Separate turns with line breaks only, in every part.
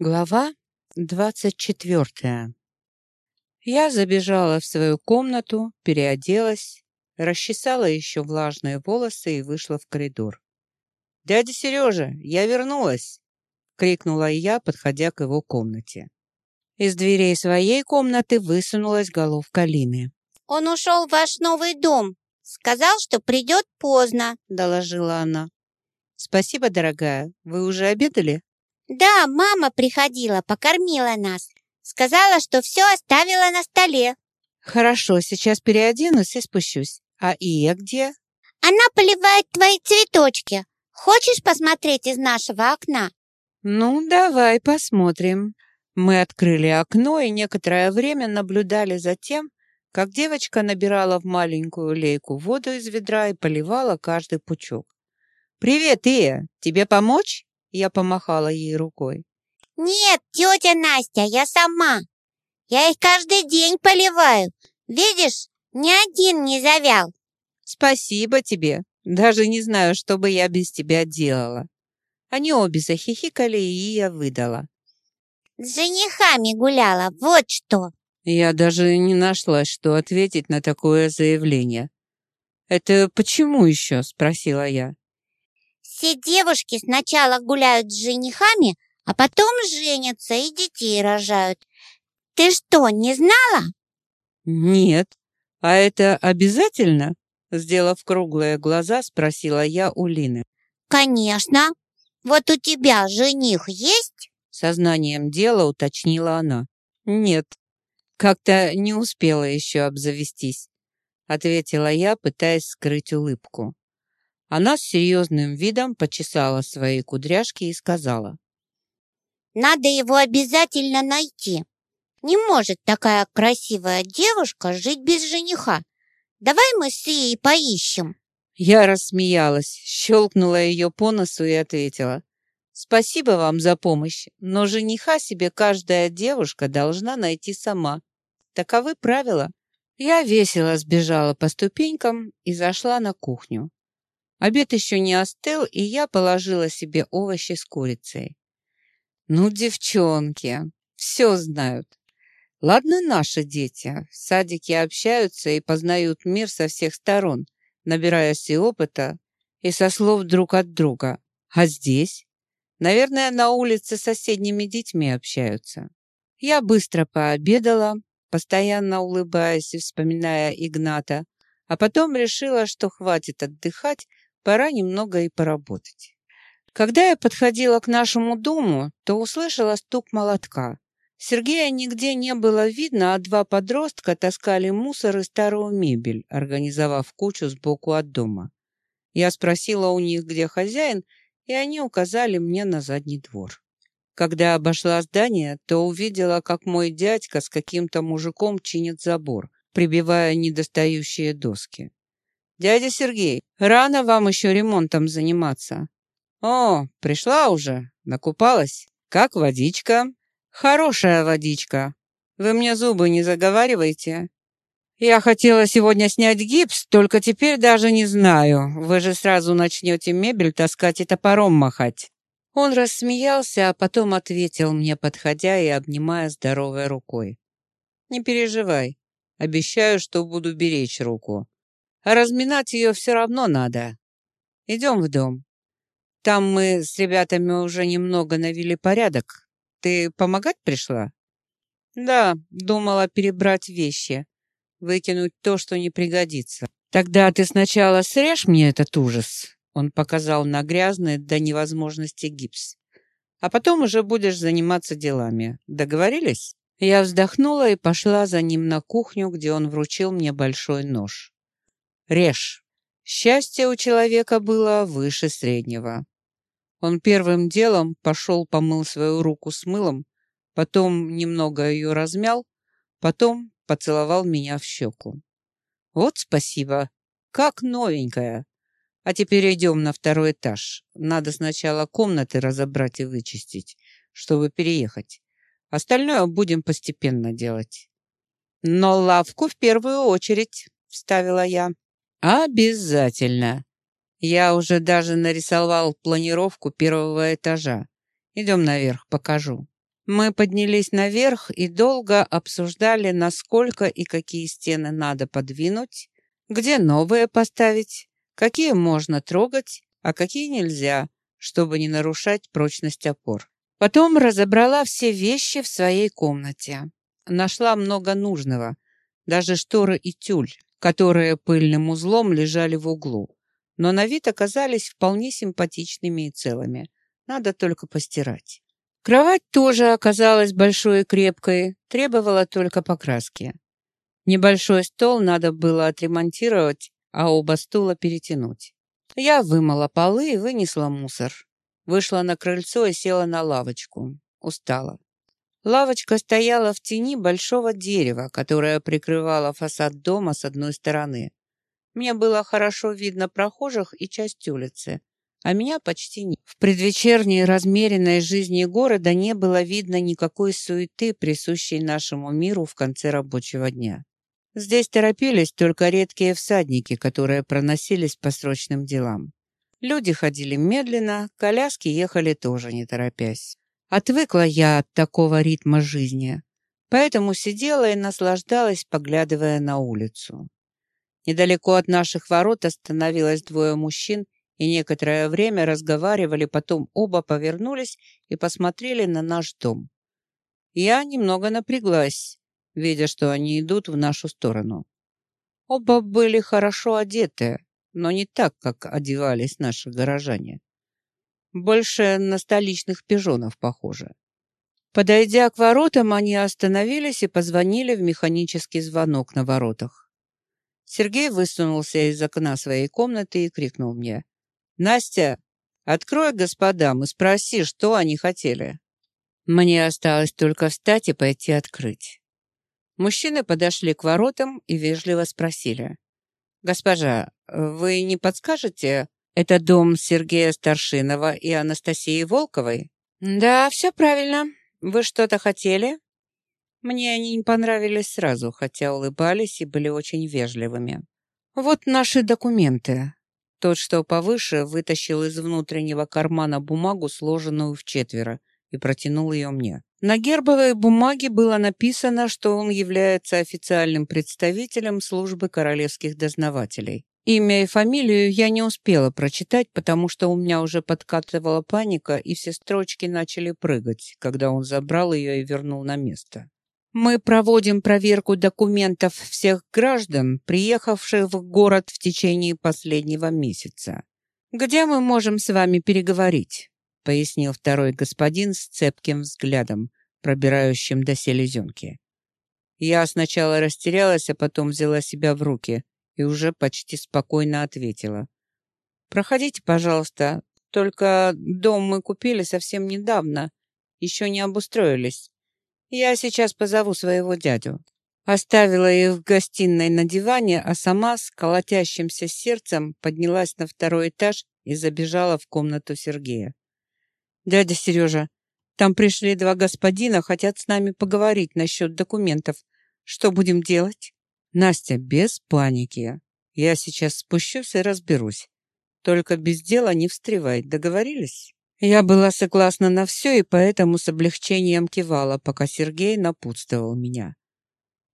Глава двадцать четвертая. Я забежала в свою комнату, переоделась, расчесала еще влажные волосы и вышла в коридор. «Дядя Сережа, я вернулась!» — крикнула я, подходя к его комнате. Из дверей своей комнаты высунулась головка Лины.
«Он ушел в ваш новый дом. Сказал, что придет поздно», —
доложила она. «Спасибо, дорогая. Вы уже обедали?»
«Да, мама приходила, покормила нас. Сказала, что все оставила на столе».
«Хорошо, сейчас переоденусь и спущусь. А Ия где?»
«Она поливает твои цветочки. Хочешь посмотреть из нашего окна?»
«Ну, давай посмотрим». Мы открыли окно и некоторое время наблюдали за тем, как девочка набирала в маленькую лейку воду из ведра и поливала каждый пучок. «Привет, Ия! Тебе помочь?» Я помахала ей рукой.
«Нет, тетя Настя, я сама. Я их каждый день поливаю. Видишь, ни один не завял».
«Спасибо тебе. Даже не знаю, что бы я без тебя делала». Они обе захихикали, и я выдала.
«С женихами гуляла, вот что!»
Я даже не нашла, что ответить на такое заявление. «Это почему еще?» — спросила я.
Все девушки сначала гуляют с женихами, а потом женятся и детей рожают. Ты что, не знала?
Нет. А это обязательно? Сделав круглые глаза, спросила я у Лины.
Конечно. Вот у тебя жених есть?
Сознанием дела уточнила она. Нет. Как-то не успела еще обзавестись, ответила я, пытаясь скрыть улыбку. Она с серьезным видом почесала свои кудряшки и сказала.
«Надо его обязательно найти. Не может такая красивая девушка жить без жениха. Давай мы с Ией поищем».
Я рассмеялась, щелкнула ее по носу и ответила. «Спасибо вам за помощь, но жениха себе каждая девушка должна найти сама. Таковы правила». Я весело сбежала по ступенькам и зашла на кухню. Обед еще не остыл, и я положила себе овощи с курицей. Ну, девчонки, все знают. Ладно наши дети. В садике общаются и познают мир со всех сторон, набираясь и опыта, и со слов друг от друга. А здесь? Наверное, на улице с соседними детьми общаются. Я быстро пообедала, постоянно улыбаясь и вспоминая Игната, а потом решила, что хватит отдыхать, пора немного и поработать. Когда я подходила к нашему дому, то услышала стук молотка. Сергея нигде не было видно, а два подростка таскали мусор и старую мебель, организовав кучу сбоку от дома. Я спросила у них, где хозяин, и они указали мне на задний двор. Когда обошла здание, то увидела, как мой дядька с каким-то мужиком чинит забор, прибивая недостающие доски. «Дядя Сергей, рано вам еще ремонтом заниматься». «О, пришла уже, накупалась. Как водичка?» «Хорошая водичка. Вы мне зубы не заговариваете?» «Я хотела сегодня снять гипс, только теперь даже не знаю. Вы же сразу начнете мебель таскать и топором махать». Он рассмеялся, а потом ответил мне, подходя и обнимая здоровой рукой. «Не переживай. Обещаю, что буду беречь руку разминать ее все равно надо. Идем в дом. Там мы с ребятами уже немного навели порядок. Ты помогать пришла? Да, думала перебрать вещи, выкинуть то, что не пригодится. Тогда ты сначала срежь мне этот ужас. Он показал на грязный до невозможности гипс. А потом уже будешь заниматься делами. Договорились? Я вздохнула и пошла за ним на кухню, где он вручил мне большой нож. Режь. Счастье у человека было выше среднего. Он первым делом пошел помыл свою руку с мылом, потом немного ее размял, потом поцеловал меня в щеку. Вот спасибо, как новенькая. А теперь идем на второй этаж. Надо сначала комнаты разобрать и вычистить, чтобы переехать. Остальное будем постепенно делать. Но лавку в первую очередь, вставила я. Обязательно. Я уже даже нарисовал планировку первого этажа. Идем наверх, покажу. Мы поднялись наверх и долго обсуждали, насколько и какие стены надо подвинуть, где новые поставить, какие можно трогать, а какие нельзя, чтобы не нарушать прочность опор. Потом разобрала все вещи в своей комнате. Нашла много нужного, даже шторы и тюль, которые пыльным узлом лежали в углу, но на вид оказались вполне симпатичными и целыми. Надо только постирать. Кровать тоже оказалась большой и крепкой, требовала только покраски. Небольшой стол надо было отремонтировать, а оба стула перетянуть. Я вымыла полы и вынесла мусор. Вышла на крыльцо и села на лавочку. Устала. Лавочка стояла в тени большого дерева, которое прикрывало фасад дома с одной стороны. Мне было хорошо видно прохожих и часть улицы, а меня почти нет. В предвечерней размеренной жизни города не было видно никакой суеты, присущей нашему миру в конце рабочего дня. Здесь торопились только редкие всадники, которые проносились по срочным делам. Люди ходили медленно, коляски ехали тоже не торопясь. Отвыкла я от такого ритма жизни, поэтому сидела и наслаждалась, поглядывая на улицу. Недалеко от наших ворот остановилось двое мужчин и некоторое время разговаривали, потом оба повернулись и посмотрели на наш дом. Я немного напряглась, видя, что они идут в нашу сторону. Оба были хорошо одеты, но не так, как одевались наши горожане. Больше на столичных пижонов похоже. Подойдя к воротам, они остановились и позвонили в механический звонок на воротах. Сергей высунулся из окна своей комнаты и крикнул мне. «Настя, открой господам и спроси, что они хотели». Мне осталось только встать и пойти открыть. Мужчины подошли к воротам и вежливо спросили. «Госпожа, вы не подскажете, это дом Сергея Старшинова и Анастасии Волковой?» «Да, все правильно. Вы что-то хотели?» Мне они не понравились сразу, хотя улыбались и были очень вежливыми. «Вот наши документы». Тот, что повыше, вытащил из внутреннего кармана бумагу, сложенную в четверо, и протянул ее мне. На гербовой бумаге было написано, что он является официальным представителем службы королевских дознавателей. Имя и фамилию я не успела прочитать, потому что у меня уже подкатывала паника, и все строчки начали прыгать, когда он забрал ее и вернул на место. Мы проводим проверку документов всех граждан, приехавших в город в течение последнего месяца. Где мы можем с вами переговорить? пояснил второй господин с цепким взглядом, пробирающим до селезенки. Я сначала растерялась, а потом взяла себя в руки и уже почти спокойно ответила. «Проходите, пожалуйста. Только дом мы купили совсем недавно. Еще не обустроились. Я сейчас позову своего дядю». Оставила их в гостиной на диване, а сама с колотящимся сердцем поднялась на второй этаж и забежала в комнату Сергея. «Дядя Сережа, там пришли два господина, хотят с нами поговорить насчет документов. Что будем делать?» «Настя, без паники. Я сейчас спущусь и разберусь. Только без дела не встревай. Договорились?» Я была согласна на все и поэтому с облегчением кивала, пока Сергей напутствовал меня.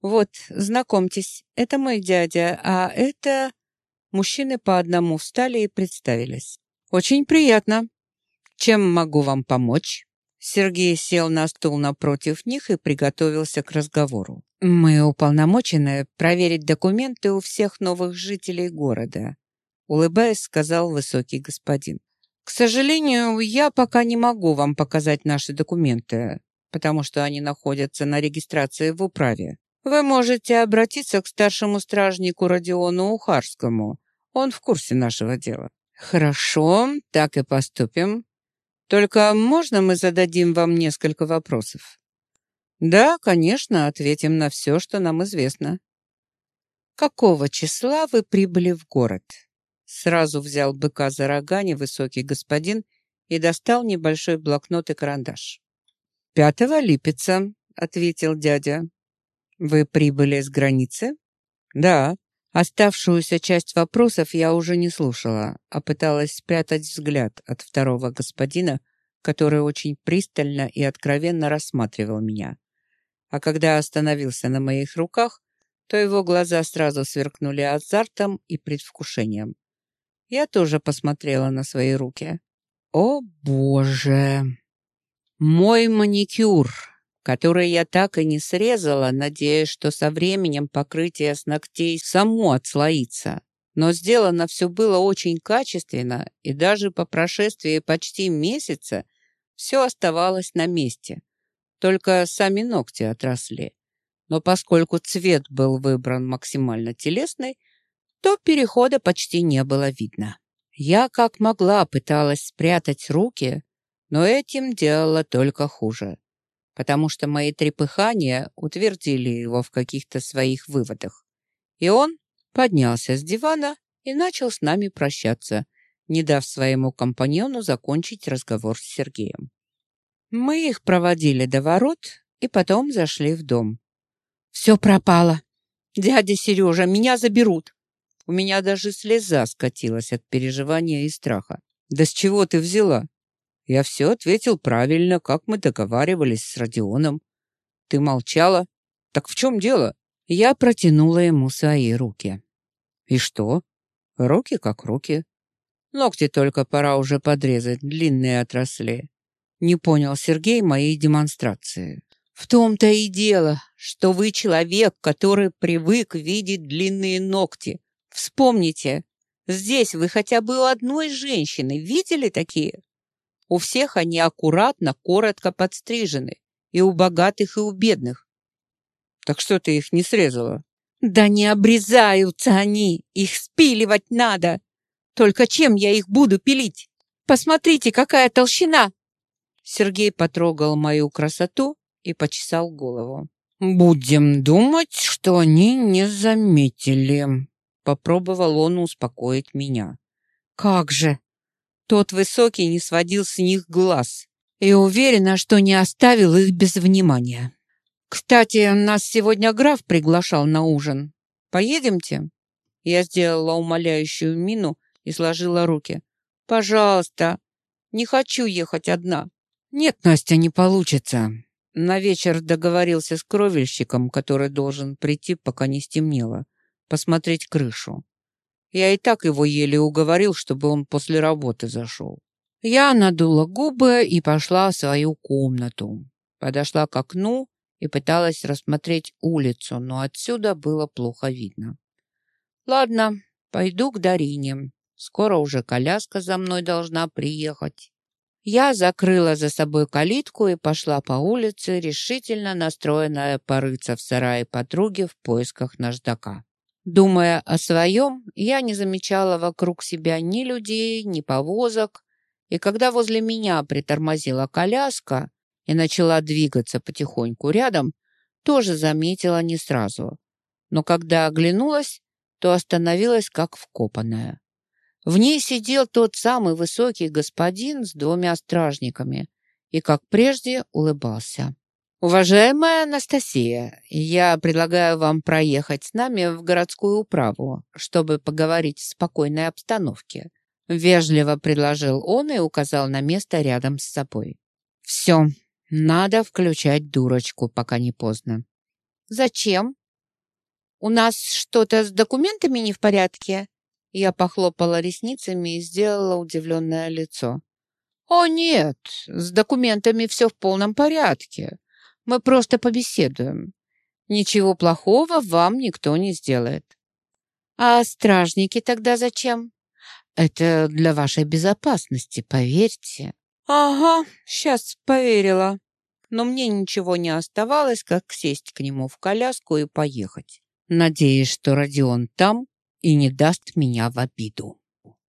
«Вот, знакомьтесь, это мой дядя, а это...» Мужчины по одному встали и представились. «Очень приятно. Чем могу вам помочь?» Сергей сел на стул напротив них и приготовился к разговору. «Мы уполномочены проверить документы у всех новых жителей города», улыбаясь, сказал высокий господин. «К сожалению, я пока не могу вам показать наши документы, потому что они находятся на регистрации в управе. Вы можете обратиться к старшему стражнику Родиону Ухарскому. Он в курсе нашего дела». «Хорошо, так и поступим. Только можно мы зададим вам несколько вопросов? Да, конечно, ответим на все, что нам известно. Какого числа вы прибыли в город? Сразу взял быка за рога невысокий господин и достал небольшой блокнот и карандаш. «Пятого липеца», — ответил дядя. «Вы прибыли с границы?» «Да». Оставшуюся часть вопросов я уже не слушала, а пыталась спрятать взгляд от второго господина, который очень пристально и откровенно рассматривал меня. А когда остановился на моих руках, то его глаза сразу сверкнули азартом и предвкушением. Я тоже посмотрела на свои руки. О, боже! Мой маникюр, который я так и не срезала, надеясь, что со временем покрытие с ногтей само отслоится. Но сделано все было очень качественно, и даже по прошествии почти месяца все оставалось на месте. Только сами ногти отросли. Но поскольку цвет был выбран максимально телесный, то перехода почти не было видно. Я как могла пыталась спрятать руки, но этим делала только хуже, потому что мои трепыхания утвердили его в каких-то своих выводах. И он поднялся с дивана и начал с нами прощаться, не дав своему компаньону закончить разговор с Сергеем. Мы их проводили до ворот и потом зашли в дом. «Все пропало. Дядя Сережа, меня заберут. У меня даже слеза скатилась от переживания и страха. «Да с чего ты взяла?» Я все ответил правильно, как мы договаривались с Родионом. Ты молчала? Так в чем дело? Я протянула ему свои руки. И что? Руки как руки. Ногти только пора уже подрезать, длинные отросли. Не понял Сергей моей демонстрации. В том-то и дело, что вы человек, который привык видеть длинные ногти. Вспомните, здесь вы хотя бы у одной женщины видели такие? У всех они аккуратно, коротко подстрижены. И у богатых, и у бедных. Так что ты их не срезала? Да не обрезаются они, их спиливать надо. Только чем я их буду пилить? Посмотрите, какая толщина! Сергей потрогал мою красоту и почесал голову. «Будем думать, что они не заметили», Попробовал он успокоить меня. Как же! Тот высокий не сводил с них глаз и уверена, что не оставил их без внимания. «Кстати, нас сегодня граф приглашал на ужин. Поедемте?» Я сделала умоляющую мину и сложила руки. «Пожалуйста, не хочу ехать одна». «Нет, Настя, не получится». На вечер договорился с кровельщиком, который должен прийти, пока не стемнело посмотреть крышу. Я и так его еле уговорил, чтобы он после работы зашел. Я надула губы и пошла в свою комнату. Подошла к окну и пыталась рассмотреть улицу, но отсюда было плохо видно. Ладно, пойду к Дарине. Скоро уже коляска за мной должна приехать. Я закрыла за собой калитку и пошла по улице, решительно настроенная порыться в сарае подруги в поисках наждака. Думая о своем, я не замечала вокруг себя ни людей, ни повозок, и когда возле меня притормозила коляска и начала двигаться потихоньку рядом, тоже заметила не сразу. Но когда оглянулась, то остановилась как вкопанная. В ней сидел тот самый высокий господин с двумя стражниками и, как прежде, улыбался. «Уважаемая Анастасия, я предлагаю вам проехать с нами в городскую управу, чтобы поговорить в спокойной обстановке», вежливо предложил он и указал на место рядом с собой. «Все, надо включать дурочку, пока не поздно».
«Зачем? У нас что-то с документами не в порядке?»
Я похлопала ресницами и сделала удивленное лицо. «О нет, с документами все в полном порядке. Мы просто побеседуем. Ничего плохого вам никто не сделает.
А стражники тогда зачем?
Это для вашей безопасности, поверьте. Ага, сейчас поверила. Но мне ничего не оставалось, как сесть к нему в коляску и поехать. Надеюсь, что Родион там и не даст меня в обиду.